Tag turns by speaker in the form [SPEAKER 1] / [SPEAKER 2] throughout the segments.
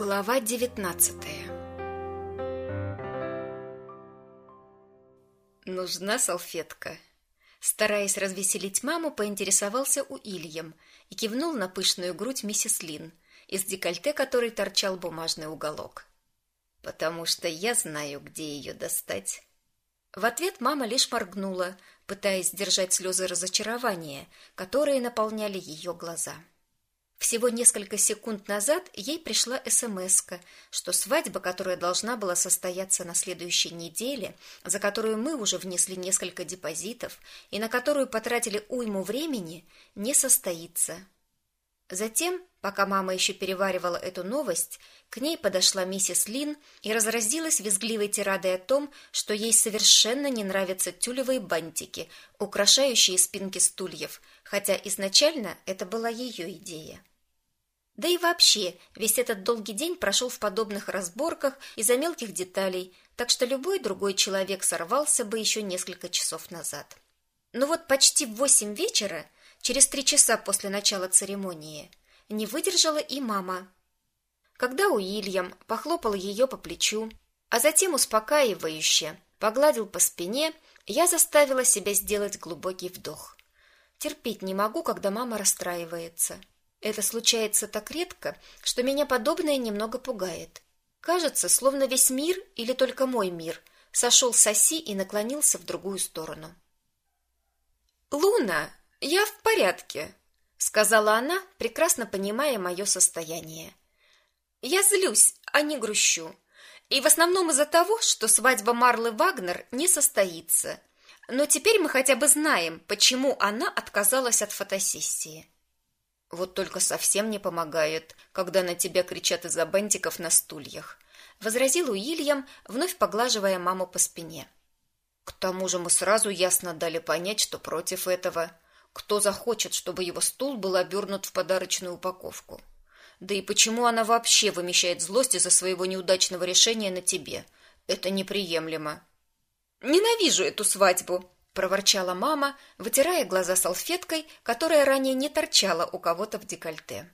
[SPEAKER 1] Глава девятнадцатая Нужна салфетка. Стараясь развеселить маму, поинтересовался у Ильям и кивнул на пышную грудь миссис Лин, из декольте которой торчал бумажный уголок. «Потому что я знаю, где ее достать». В ответ мама лишь моргнула, пытаясь сдержать слезы разочарования, которые наполняли ее глаза. Всего несколько секунд назад ей пришла смс что свадьба, которая должна была состояться на следующей неделе, за которую мы уже внесли несколько депозитов и на которую потратили уйму времени, не состоится. Затем, пока мама еще переваривала эту новость, к ней подошла миссис Лин и разразилась визгливой тирадой о том, что ей совершенно не нравятся тюлевые бантики, украшающие спинки стульев, хотя изначально это была ее идея. Да и вообще, весь этот долгий день прошел в подобных разборках из-за мелких деталей, так что любой другой человек сорвался бы еще несколько часов назад. Но вот почти в восемь вечера, через три часа после начала церемонии, не выдержала и мама. Когда Уильям похлопал ее по плечу, а затем успокаивающе погладил по спине, я заставила себя сделать глубокий вдох. Терпеть не могу, когда мама расстраивается. Это случается так редко, что меня подобное немного пугает. Кажется, словно весь мир или только мой мир сошел с оси и наклонился в другую сторону. «Луна, я в порядке», — сказала она, прекрасно понимая мое состояние. «Я злюсь, а не грущу. И в основном из-за того, что свадьба Марлы Вагнер не состоится. Но теперь мы хотя бы знаем, почему она отказалась от фотосессии». Вот только совсем не помогает, когда на тебя кричат из-за бантиков на стульях, возразил Уильям, вновь поглаживая маму по спине. К тому же мы сразу ясно дали понять, что против этого. Кто захочет, чтобы его стул был обернут в подарочную упаковку? Да и почему она вообще вымещает злость из-за своего неудачного решения на тебе? Это неприемлемо. Ненавижу эту свадьбу, проворчала мама, вытирая глаза салфеткой, которая ранее не торчала у кого-то в декольте.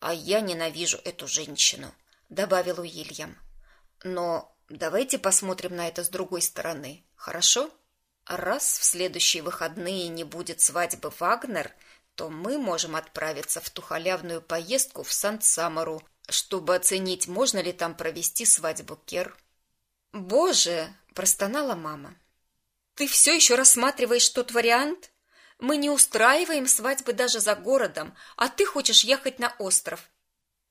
[SPEAKER 1] А я ненавижу эту женщину, добавил Уильям. Но давайте посмотрим на это с другой стороны. Хорошо? Раз в следующие выходные не будет свадьбы Вагнер, то мы можем отправиться в ту халявную поездку в Сан-Самару, чтобы оценить, можно ли там провести свадьбу Кер. Боже, простонала мама. Ты все еще рассматриваешь тот вариант? Мы не устраиваем свадьбы даже за городом, а ты хочешь ехать на остров.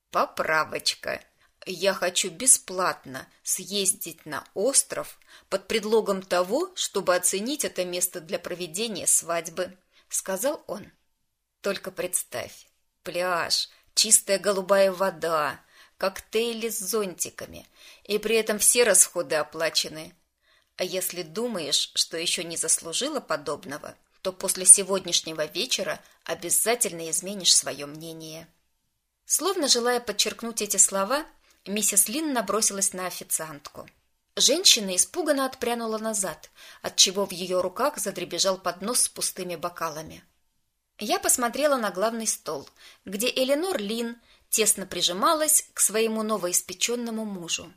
[SPEAKER 1] Поправочка. Я хочу бесплатно съездить на остров под предлогом того, чтобы оценить это место для проведения свадьбы, сказал он. Только представь, пляж, чистая голубая вода, коктейли с зонтиками, и при этом все расходы оплачены. А если думаешь, что еще не заслужила подобного, то после сегодняшнего вечера обязательно изменишь свое мнение. Словно желая подчеркнуть эти слова, миссис Лин набросилась на официантку. Женщина испуганно отпрянула назад, отчего в ее руках задребезжал поднос с пустыми бокалами. Я посмотрела на главный стол, где Эленор Лин тесно прижималась к своему новоиспеченному мужу.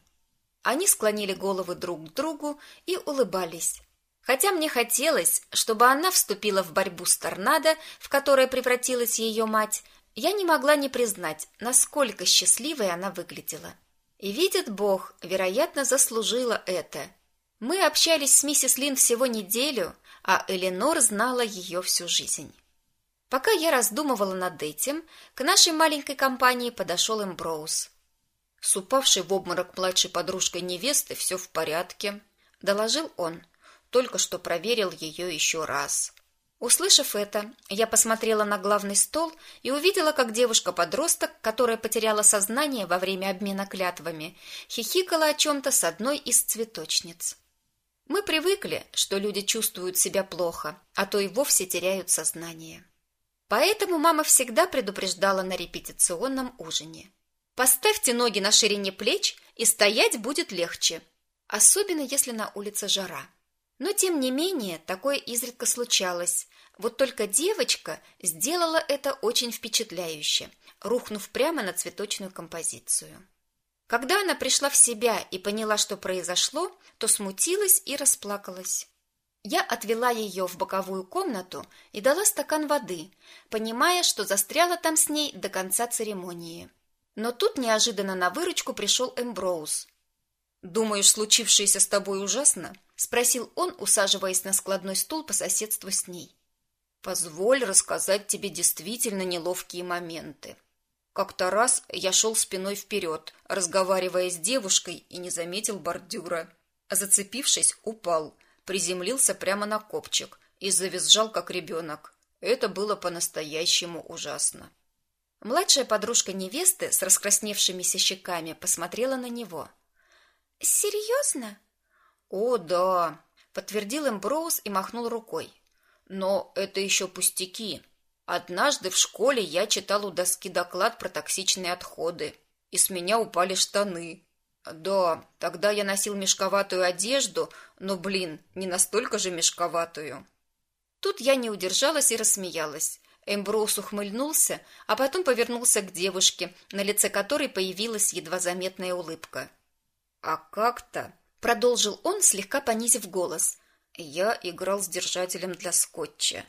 [SPEAKER 1] Они склонили головы друг к другу и улыбались. Хотя мне хотелось, чтобы она вступила в борьбу с торнадо, в которое превратилась ее мать, я не могла не признать, насколько счастливой она выглядела. И видит Бог, вероятно, заслужила это. Мы общались с миссис Лин всего неделю, а Эленор знала ее всю жизнь. Пока я раздумывала над этим, к нашей маленькой компании подошел Эмброуз. С упавшей в обморок младшей подружкой невесты все в порядке, доложил он. Только что проверил ее еще раз. Услышав это, я посмотрела на главный стол и увидела, как девушка-подросток, которая потеряла сознание во время обмена клятвами, хихикала о чем-то с одной из цветочниц. Мы привыкли, что люди чувствуют себя плохо, а то и вовсе теряют сознание. Поэтому мама всегда предупреждала на репетиционном ужине. Поставьте ноги на ширине плеч, и стоять будет легче, особенно если на улице жара. Но тем не менее, такое изредка случалось. Вот только девочка сделала это очень впечатляюще, рухнув прямо на цветочную композицию. Когда она пришла в себя и поняла, что произошло, то смутилась и расплакалась. Я отвела ее в боковую комнату и дала стакан воды, понимая, что застряла там с ней до конца церемонии. Но тут неожиданно на выручку пришел Эмброуз. «Думаешь, случившееся с тобой ужасно?» — спросил он, усаживаясь на складной стул по соседству с ней. «Позволь рассказать тебе действительно неловкие моменты», как-то раз я шел спиной вперед, разговаривая с девушкой, и не заметил бордюра. Зацепившись, упал, приземлился прямо на копчик и завизжал, как ребенок. Это было по-настоящему ужасно. Младшая подружка невесты с раскрасневшимися щеками посмотрела на него. «Серьезно?» «О, да», — подтвердил Эмброуз и махнул рукой. «Но это еще пустяки. Однажды в школе я читал у доски доклад про токсичные отходы, и с меня упали штаны. Да, тогда я носил мешковатую одежду, но, блин, не настолько же мешковатую. Тут я не удержалась и рассмеялась. Эмброуз ухмыльнулся, а потом повернулся к девушке, на лице которой появилась едва заметная улыбка. «А как-то...» — продолжил он, слегка понизив голос. «Я играл с держателем для скотча»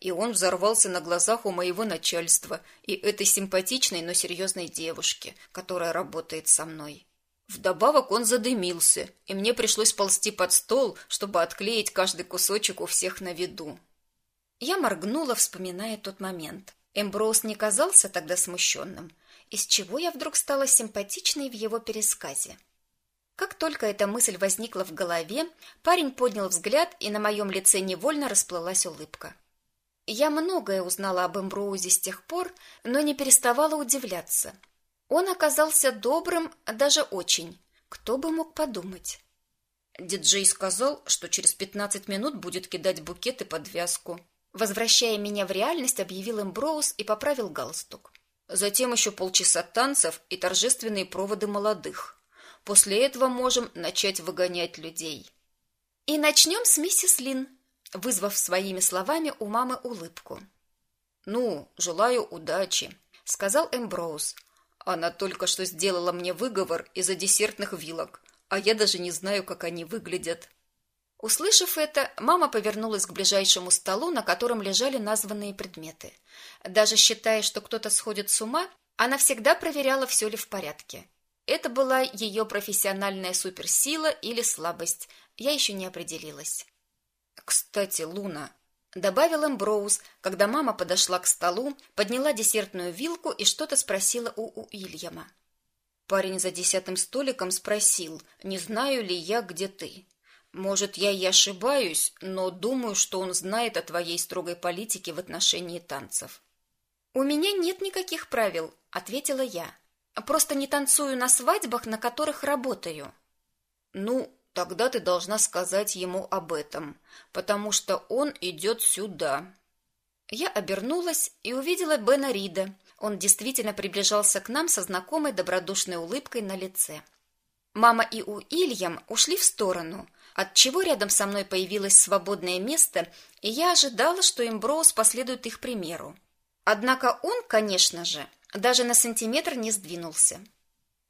[SPEAKER 1] и он взорвался на глазах у моего начальства и этой симпатичной, но серьезной девушки, которая работает со мной. Вдобавок он задымился, и мне пришлось ползти под стол, чтобы отклеить каждый кусочек у всех на виду. Я моргнула, вспоминая тот момент. Эмброуз не казался тогда смущенным, из чего я вдруг стала симпатичной в его пересказе. Как только эта мысль возникла в голове, парень поднял взгляд, и на моем лице невольно расплылась улыбка. Я многое узнала об Эмброузе с тех пор, но не переставала удивляться. Он оказался добрым, даже очень. Кто бы мог подумать? Диджей сказал, что через пятнадцать минут будет кидать букеты под вязку. Возвращая меня в реальность, объявил Эмброуз и поправил галстук. Затем еще полчаса танцев и торжественные проводы молодых. После этого можем начать выгонять людей. И начнем с миссис Лин, вызвав своими словами у мамы улыбку. «Ну, желаю удачи», — сказал Эмброуз. «Она только что сделала мне выговор из-за десертных вилок, а я даже не знаю, как они выглядят». Услышав это, мама повернулась к ближайшему столу, на котором лежали названные предметы. Даже считая, что кто-то сходит с ума, она всегда проверяла, все ли в порядке. Это была ее профессиональная суперсила или слабость, я еще не определилась. «Кстати, Луна», — добавил Эмброуз, когда мама подошла к столу, подняла десертную вилку и что-то спросила у Уильяма. Парень за десятым столиком спросил, не знаю ли я, где ты. Может, я и ошибаюсь, но думаю, что он знает о твоей строгой политике в отношении танцев. «У меня нет никаких правил», — ответила я. «Просто не танцую на свадьбах, на которых работаю». «Ну, Тогда ты должна сказать ему об этом, потому что он идет сюда. Я обернулась и увидела Бена Рида. Он действительно приближался к нам со знакомой добродушной улыбкой на лице. Мама и Уильям ушли в сторону, отчего рядом со мной появилось свободное место, и я ожидала, что Эмброуз последует их примеру. Однако он, конечно же, даже на сантиметр не сдвинулся.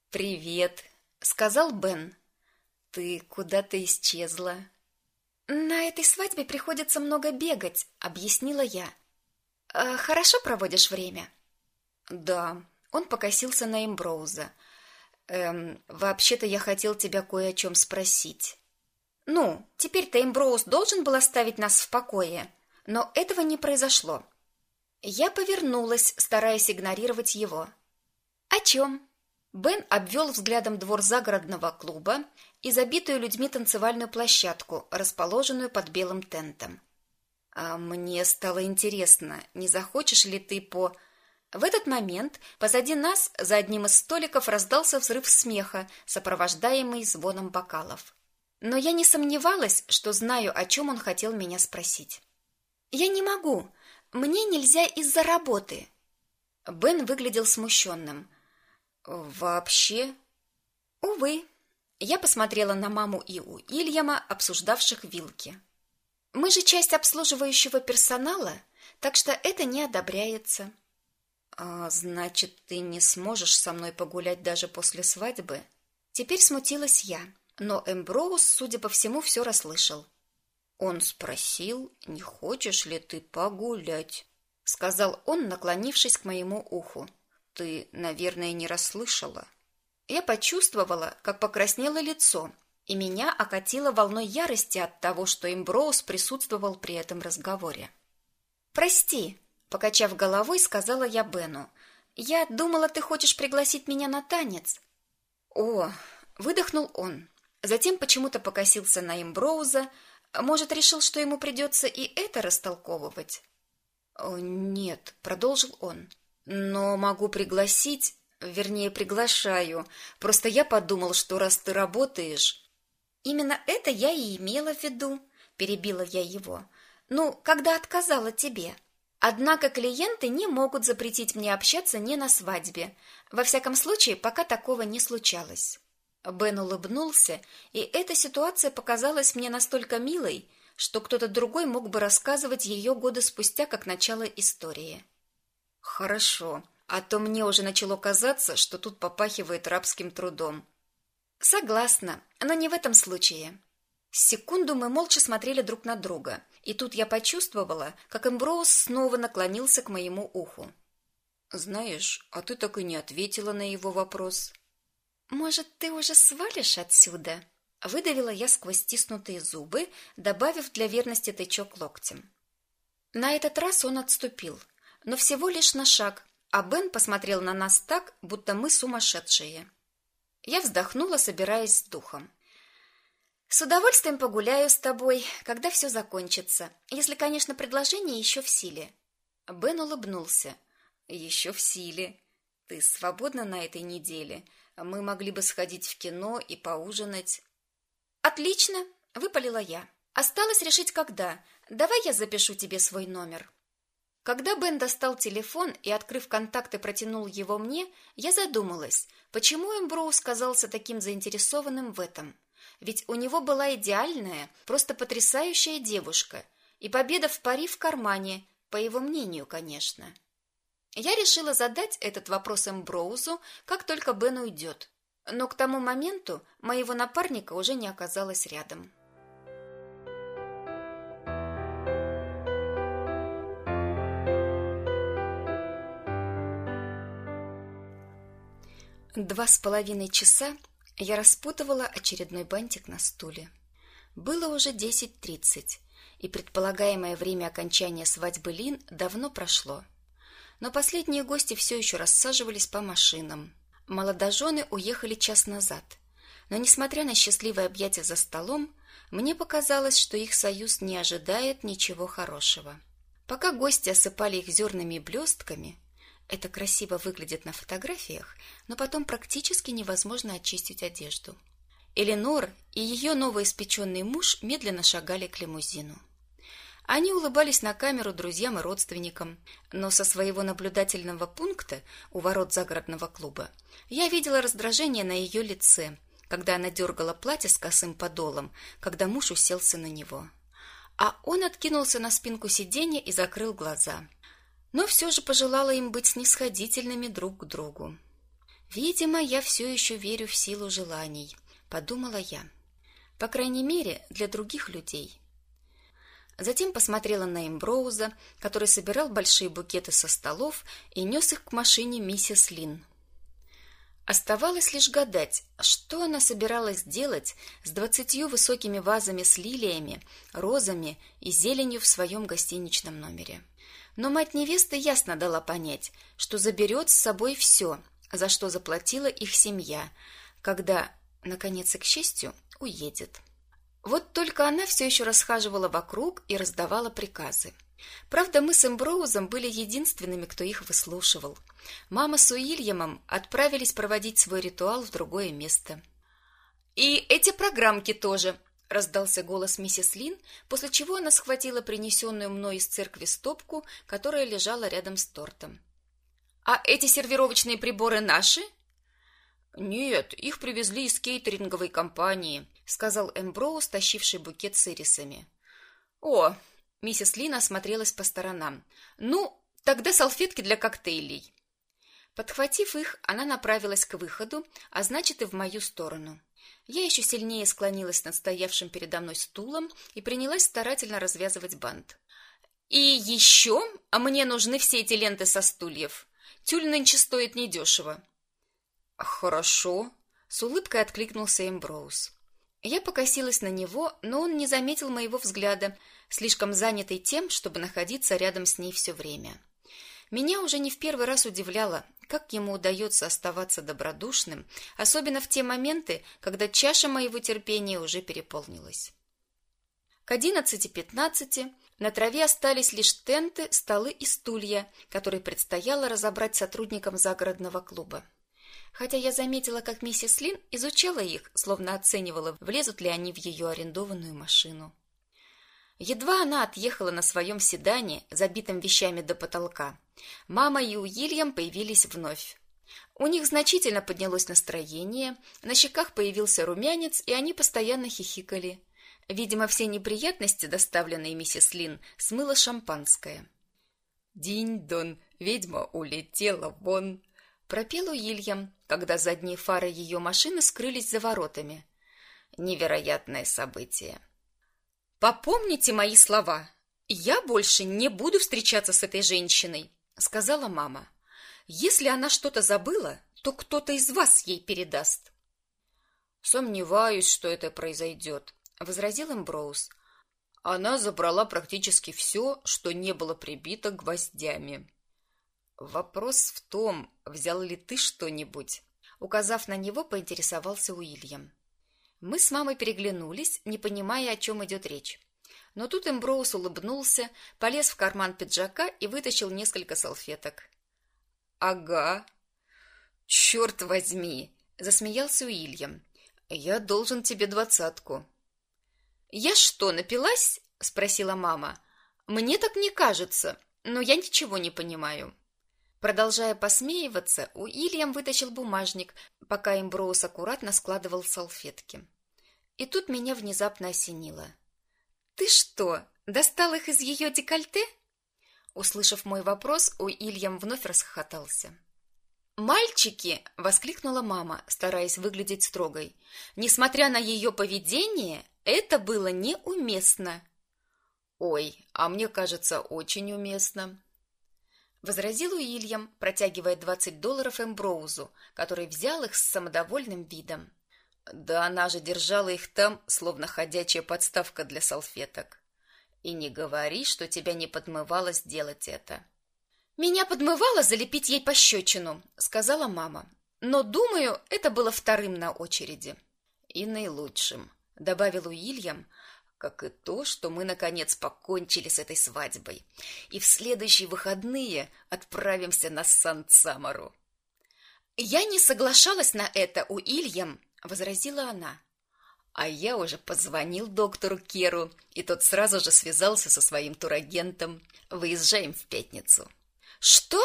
[SPEAKER 1] «Привет», — сказал Бен. Ты куда-то исчезла. На этой свадьбе приходится много бегать, объяснила я. «А хорошо проводишь время? Да. Он покосился на Эмброуза. Эм, вообще-то я хотел тебя кое о чем спросить. Ну, теперь-то Эмброуз должен был оставить нас в покое, но этого не произошло. Я повернулась, стараясь игнорировать его. О чем? Бен обвел взглядом двор загородного клуба и забитую людьми танцевальную площадку, расположенную под белым тентом. А мне стало интересно, не захочешь ли ты по В этот момент позади нас, за одним из столиков, раздался взрыв смеха, сопровождаемый звоном бокалов. Но я не сомневалась, что знаю, о чем он хотел меня спросить. Я не могу. Мне нельзя из-за работы. Бен выглядел смущенным. Вообще? Увы, я посмотрела на маму и у Ильяма, обсуждавших вилки. Мы же часть обслуживающего персонала, так что это не одобряется. А, значит, ты не сможешь со мной погулять даже после свадьбы? Теперь смутилась я, но Эмброуз, судя по всему, все расслышал. Он спросил, не хочешь ли ты погулять, сказал он, наклонившись к моему уху. Ты, наверное, не расслышала. Я почувствовала, как покраснело лицо, и меня окатило волной ярости от того, что Эмброуз присутствовал при этом разговоре. «Прости», — покачав головой, сказала я Бену. «Я думала, ты хочешь пригласить меня на танец». «О!» — выдохнул он. Затем почему-то покосился на Эмброуза, может, решил, что ему придется и это растолковывать. «О, нет», — продолжил он, — «но могу пригласить, вернее, приглашаю. Просто я подумал, что раз ты работаешь...» «Именно это я и имела в виду», — перебила я его. «Ну, когда отказала тебе». Однако клиенты не могут запретить мне общаться не на свадьбе. Во всяком случае, пока такого не случалось. Бен улыбнулся, и эта ситуация показалась мне настолько милой, что кто-то другой мог бы рассказывать ее годы спустя как начало истории. Хорошо, а то мне уже начало казаться, что тут попахивает рабским трудом. Согласна, но не в этом случае. Секунду мы молча смотрели друг на друга, и тут я почувствовала, как Эмброуз снова наклонился к моему уху. Знаешь, а ты так и не ответила на его вопрос. Может, ты уже свалишь отсюда? Выдавила я сквозь стиснутые зубы, добавив для верности тычок локтем. На этот раз он отступил, но всего лишь на шаг, а Бен посмотрел на нас так, будто мы сумасшедшие. Я вздохнула, собираясь с духом. С удовольствием погуляю с тобой, когда все закончится, если, конечно, предложение еще в силе. Бен улыбнулся. Еще в силе. Ты свободна на этой неделе? Мы могли бы сходить в кино и поужинать. Отлично, выпалила я. Осталось решить когда. Давай я запишу тебе свой номер. Когда Бен достал телефон и, открыв контакты, протянул его мне, я задумалась, почему Эмброуз казался таким заинтересованным в этом. Ведь у него была идеальная, просто потрясающая девушка, и победа в пари в кармане, по его мнению, конечно. Я решила задать этот вопрос Эмброузу, как только Бен уйдет. Но к тому моменту моего напарника уже не оказалось рядом. Два с половиной часа я распутывала очередной бантик на стуле. Было уже десять тридцать, и предполагаемое время окончания свадьбы Лин давно прошло. Но последние гости все еще рассаживались по машинам. Молодожены уехали час назад. Но, несмотря на счастливое объятие за столом, мне показалось, что их союз не ожидает ничего хорошего. Пока гости осыпали их зернами и блестками, это красиво выглядит на фотографиях, но потом практически невозможно очистить одежду. Эленор и ее новоиспеченный муж медленно шагали к лимузину. Они улыбались на камеру друзьям и родственникам, но со своего наблюдательного пункта у ворот загородного клуба я видела раздражение на ее лице, когда она дергала платье с косым подолом, когда муж уселся на него. А он откинулся на спинку сиденья и закрыл глаза – но все же пожелала им быть снисходительными друг к другу. Видимо, я все еще верю в силу желаний, подумала я. По крайней мере, для других людей. Затем посмотрела на Эмброуза, который собирал большие букеты со столов и нес их к машине миссис Лин. Оставалось лишь гадать, что она собиралась делать с двадцатью высокими вазами с лилиями, розами и зеленью в своем гостиничном номере. Но мать невесты ясно дала понять, что заберет с собой все, за что заплатила их семья, когда, наконец и к счастью, уедет. Вот только она все еще расхаживала вокруг и раздавала приказы. Правда, мы с Эмброузом были единственными, кто их выслушивал. Мама с Уильямом отправились проводить свой ритуал в другое место. «И эти программки тоже», раздался голос миссис Лин, после чего она схватила принесенную мной из церкви стопку, которая лежала рядом с тортом. А эти сервировочные приборы наши? Нет, их привезли из кейтеринговой компании, сказал Эмброуз, тащивший букет с ирисами. О, миссис Лин осмотрелась по сторонам. Ну, тогда салфетки для коктейлей. Подхватив их, она направилась к выходу, а значит и в мою сторону. Я еще сильнее склонилась над стоявшим передо мной стулом и принялась старательно развязывать бант. «И еще мне нужны все эти ленты со стульев. Тюль нынче стоит недешево».
[SPEAKER 2] «Хорошо», — с улыбкой откликнулся Эмброуз.
[SPEAKER 1] Я покосилась на него, но он не заметил моего взгляда, слишком занятый тем, чтобы находиться рядом с ней все время. Меня уже не в первый раз удивляло, как ему удается оставаться добродушным, особенно в те моменты, когда чаша моего терпения уже переполнилась. К одиннадцати-пятнадцати на траве остались лишь тенты, столы и стулья, которые предстояло разобрать сотрудникам загородного клуба. Хотя я заметила, как миссис Лин изучала их, словно оценивала, влезут ли они в ее арендованную машину. Едва она отъехала на своем седане, забитом вещами до потолка, мама и Уильям появились вновь. У них значительно поднялось настроение, на щеках появился румянец, и они постоянно хихикали. Видимо, все неприятности, доставленные миссис Лин, смыло шампанское.
[SPEAKER 2] «Динь-дон, ведьма улетела вон!» — пропел Уильям, когда задние фары ее машины скрылись за воротами. Невероятное событие.
[SPEAKER 1] Попомните мои слова. Я больше не буду встречаться с этой женщиной, сказала мама. Если она что-то забыла, то кто-то из вас ей передаст.
[SPEAKER 2] Сомневаюсь, что это произойдет, возразил Эмброуз. Она забрала практически все, что не было прибито гвоздями. Вопрос в том, взял ли ты что-нибудь?
[SPEAKER 1] Указав на него, поинтересовался Уильям. Мы с мамой переглянулись, не понимая, о чем идет речь. Но тут Эмброуз улыбнулся, полез в карман пиджака и вытащил несколько салфеток.
[SPEAKER 2] «Ага. Черт возьми!» — засмеялся Уильям. «Я должен тебе двадцатку».
[SPEAKER 1] «Я что, напилась?» — спросила мама. «Мне так не кажется, но я ничего не понимаю». Продолжая посмеиваться, Уильям вытащил бумажник, пока Эмброуз аккуратно складывал салфетки. И тут меня внезапно осенило. «Ты что, достал их из ее декольте?» Услышав мой вопрос, Уильям вновь расхохотался. «Мальчики!» — воскликнула мама, стараясь выглядеть строгой. «Несмотря на ее поведение, это было неуместно».
[SPEAKER 2] «Ой, а мне кажется, очень уместно»,
[SPEAKER 1] возразил Уильям, протягивая двадцать долларов Эмброузу, который взял их с самодовольным видом.
[SPEAKER 2] Да она же держала их там, словно ходячая подставка для салфеток. И не говори, что тебя не подмывало сделать это.
[SPEAKER 1] Меня подмывало залепить ей пощечину, сказала мама. Но, думаю, это было вторым на очереди.
[SPEAKER 2] И наилучшим, добавил Уильям, как и то, что мы наконец покончили с этой свадьбой, и в следующие выходные отправимся на Сан-Самару.
[SPEAKER 1] Я не соглашалась на это, Уильям, возразила она.
[SPEAKER 2] А я уже позвонил доктору Керу, и тот сразу же связался со своим турагентом. Выезжаем в пятницу.
[SPEAKER 1] Что?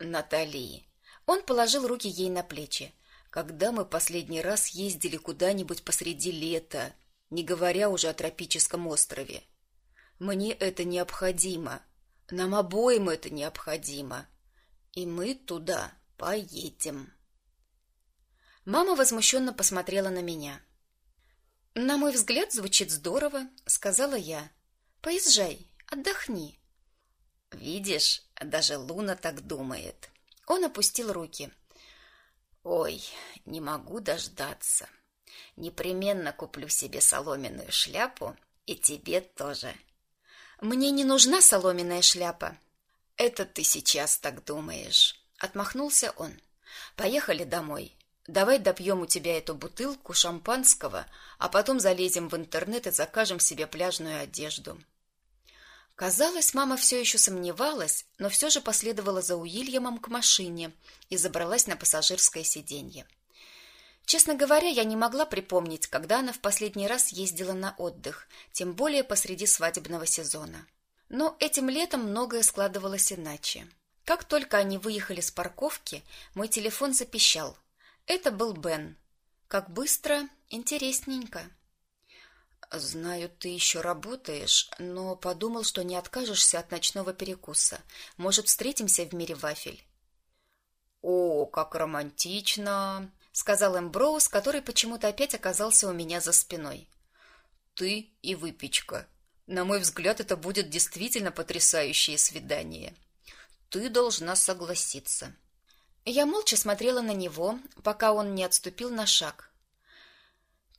[SPEAKER 2] Натали.
[SPEAKER 1] Он положил руки ей на плечи.
[SPEAKER 2] Когда мы последний раз ездили куда-нибудь посреди лета, не говоря уже о тропическом острове. Мне это необходимо. Нам обоим это необходимо. И мы туда поедем.
[SPEAKER 1] Мама возмущенно посмотрела на меня. На мой взгляд, звучит здорово, сказала я. Поезжай, отдохни.
[SPEAKER 2] Видишь, даже Луна так думает.
[SPEAKER 1] Он опустил руки.
[SPEAKER 2] Ой, не могу дождаться. Непременно куплю себе соломенную шляпу, и тебе тоже.
[SPEAKER 1] Мне не нужна соломенная шляпа.
[SPEAKER 2] Это ты сейчас так думаешь, отмахнулся он. Поехали домой. Давай допьем у тебя эту бутылку шампанского, а потом залезем в интернет и закажем себе пляжную одежду.
[SPEAKER 1] Казалось, мама все еще сомневалась, но все же последовала за Уильямом к машине и забралась на пассажирское сиденье. Честно говоря, я не могла припомнить, когда она в последний раз ездила на отдых, тем более посреди свадебного сезона. Но этим летом многое складывалось иначе. Как только они выехали с парковки, мой телефон запищал. Это был Бен. Как быстро, интересненько.
[SPEAKER 2] Знаю, ты еще работаешь, но подумал, что не откажешься от ночного перекуса. Может, встретимся в мире вафель? «О, как романтично!» — сказал Эмброуз, который почему-то опять оказался у меня за спиной. «Ты и выпечка. На мой взгляд, это будет действительно потрясающее свидание. Ты должна согласиться».
[SPEAKER 1] Я молча смотрела на него, пока он не отступил на шаг.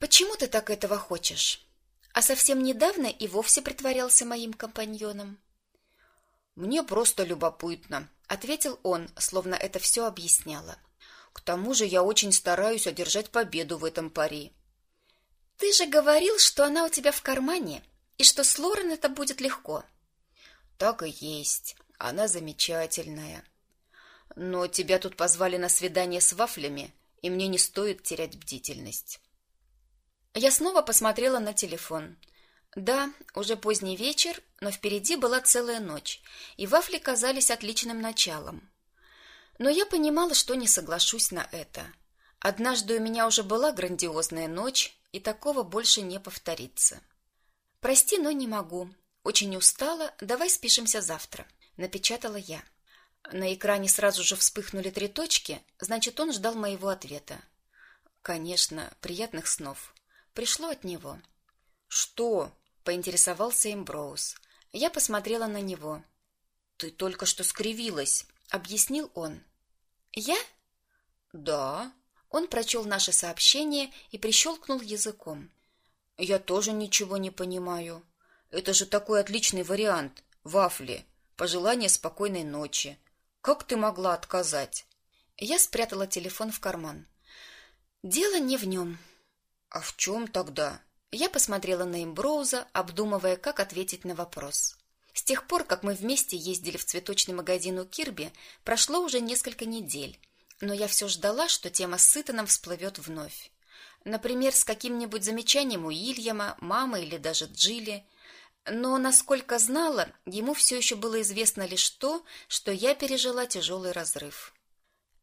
[SPEAKER 1] «Почему ты так этого хочешь? А совсем недавно и вовсе притворялся моим компаньоном».
[SPEAKER 2] «Мне просто любопытно», — ответил он, словно это все объясняло. «К тому же я очень стараюсь одержать победу в этом пари».
[SPEAKER 1] «Ты же говорил, что она у тебя в кармане, и что с Лорен это будет легко».
[SPEAKER 2] «Так и есть. Она замечательная. Но тебя тут позвали на свидание с вафлями, и мне не стоит терять бдительность».
[SPEAKER 1] Я снова посмотрела на телефон. Да, уже поздний вечер, но впереди была целая ночь, и вафли казались отличным началом. Но я понимала, что не соглашусь на это. Однажды у меня уже была грандиозная ночь, и такого больше не повторится. Прости, но не могу. Очень устала, давай спишемся завтра, напечатала я. На экране сразу же вспыхнули три точки, значит, он ждал моего ответа. Конечно, приятных снов пришло от него.
[SPEAKER 2] Что? поинтересовался Эмброуз.
[SPEAKER 1] Я посмотрела на него.
[SPEAKER 2] Ты только что скривилась, объяснил он.
[SPEAKER 1] Я?
[SPEAKER 2] Да.
[SPEAKER 1] Он прочел наше сообщение и прищелкнул языком.
[SPEAKER 2] Я тоже ничего не понимаю. Это же такой отличный вариант. Вафли. Пожелание спокойной ночи. Как ты могла отказать?
[SPEAKER 1] Я спрятала телефон в карман. Дело не в нем.
[SPEAKER 2] А в чем тогда?
[SPEAKER 1] Я посмотрела на Эмброуза, обдумывая, как ответить на вопрос. С тех пор, как мы вместе ездили в цветочный магазин у Кирби, прошло уже несколько недель, но я все ждала, что тема с Итаном всплывет вновь. Например, с каким-нибудь замечанием у Ильяма, мамы или даже Джилли. Но, насколько знала, ему все еще было известно лишь то, что я пережила тяжелый разрыв.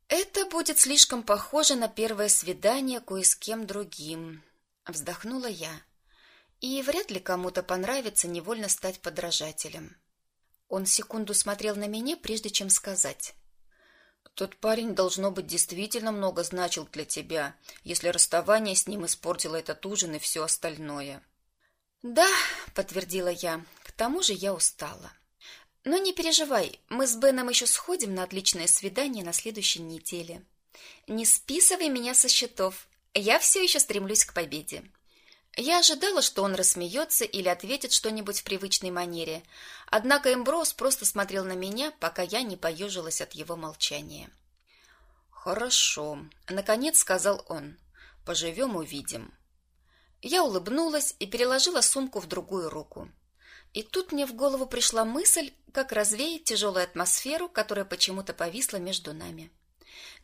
[SPEAKER 1] Это будет слишком похоже на первое свидание кое с кем другим, вздохнула я. И вряд ли кому-то понравится невольно стать подражателем. Он секунду смотрел на меня, прежде чем сказать:
[SPEAKER 2] тот парень должно быть действительно много значил для тебя, если расставание с ним испортило этот ужин и все остальное.
[SPEAKER 1] Да, подтвердила я. К тому же я устала. Но не переживай, мы с Беном еще сходим на отличное свидание на следующей неделе. Не списывай меня со счетов. Я все еще стремлюсь к победе. Я ожидала, что он рассмеется или ответит что-нибудь в привычной манере, однако Эмброуз просто смотрел на меня, пока я не поежилась от его молчания.
[SPEAKER 2] «Хорошо», — наконец сказал он. «Поживем — увидим».
[SPEAKER 1] Я улыбнулась и переложила сумку в другую руку. И тут мне в голову пришла мысль, как развеять тяжелую атмосферу, которая почему-то повисла между нами.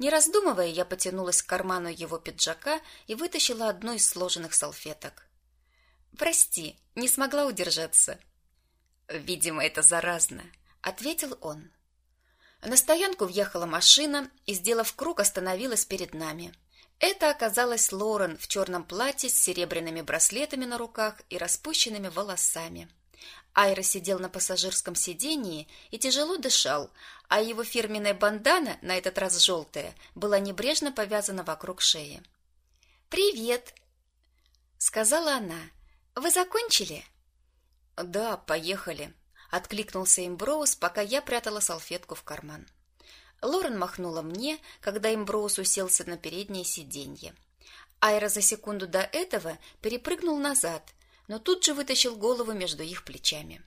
[SPEAKER 1] Не раздумывая, я потянулась к карману его пиджака и вытащила одну из сложенных салфеток. «Прости, не смогла удержаться».
[SPEAKER 2] «Видимо, это заразно», —
[SPEAKER 1] ответил он. На стоянку въехала машина и, сделав круг, остановилась перед нами. Это оказалась Лорен в черном платье с серебряными браслетами на руках и распущенными волосами. Айра сидел на пассажирском сидении и тяжело дышал, а его фирменная бандана, на этот раз желтая, была небрежно повязана вокруг шеи. «Привет!» — сказала она. «Вы закончили?»
[SPEAKER 2] «Да, поехали», — откликнулся Имброуз, пока я прятала салфетку в карман.
[SPEAKER 1] Лорен махнула мне, когда Имброуз уселся на переднее сиденье. Айра за секунду до этого перепрыгнул назад — но тут же вытащил голову между их плечами.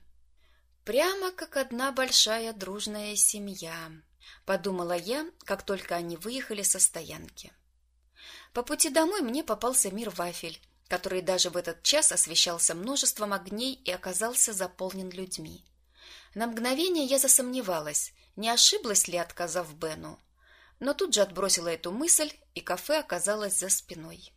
[SPEAKER 1] Прямо как одна большая дружная семья, подумала я, как только они выехали со стоянки. По пути домой мне попался мир вафель, который даже в этот час освещался множеством огней и оказался заполнен людьми. На мгновение я засомневалась, не ошиблась ли, отказав Бену, но тут же отбросила эту мысль, и кафе оказалось за спиной.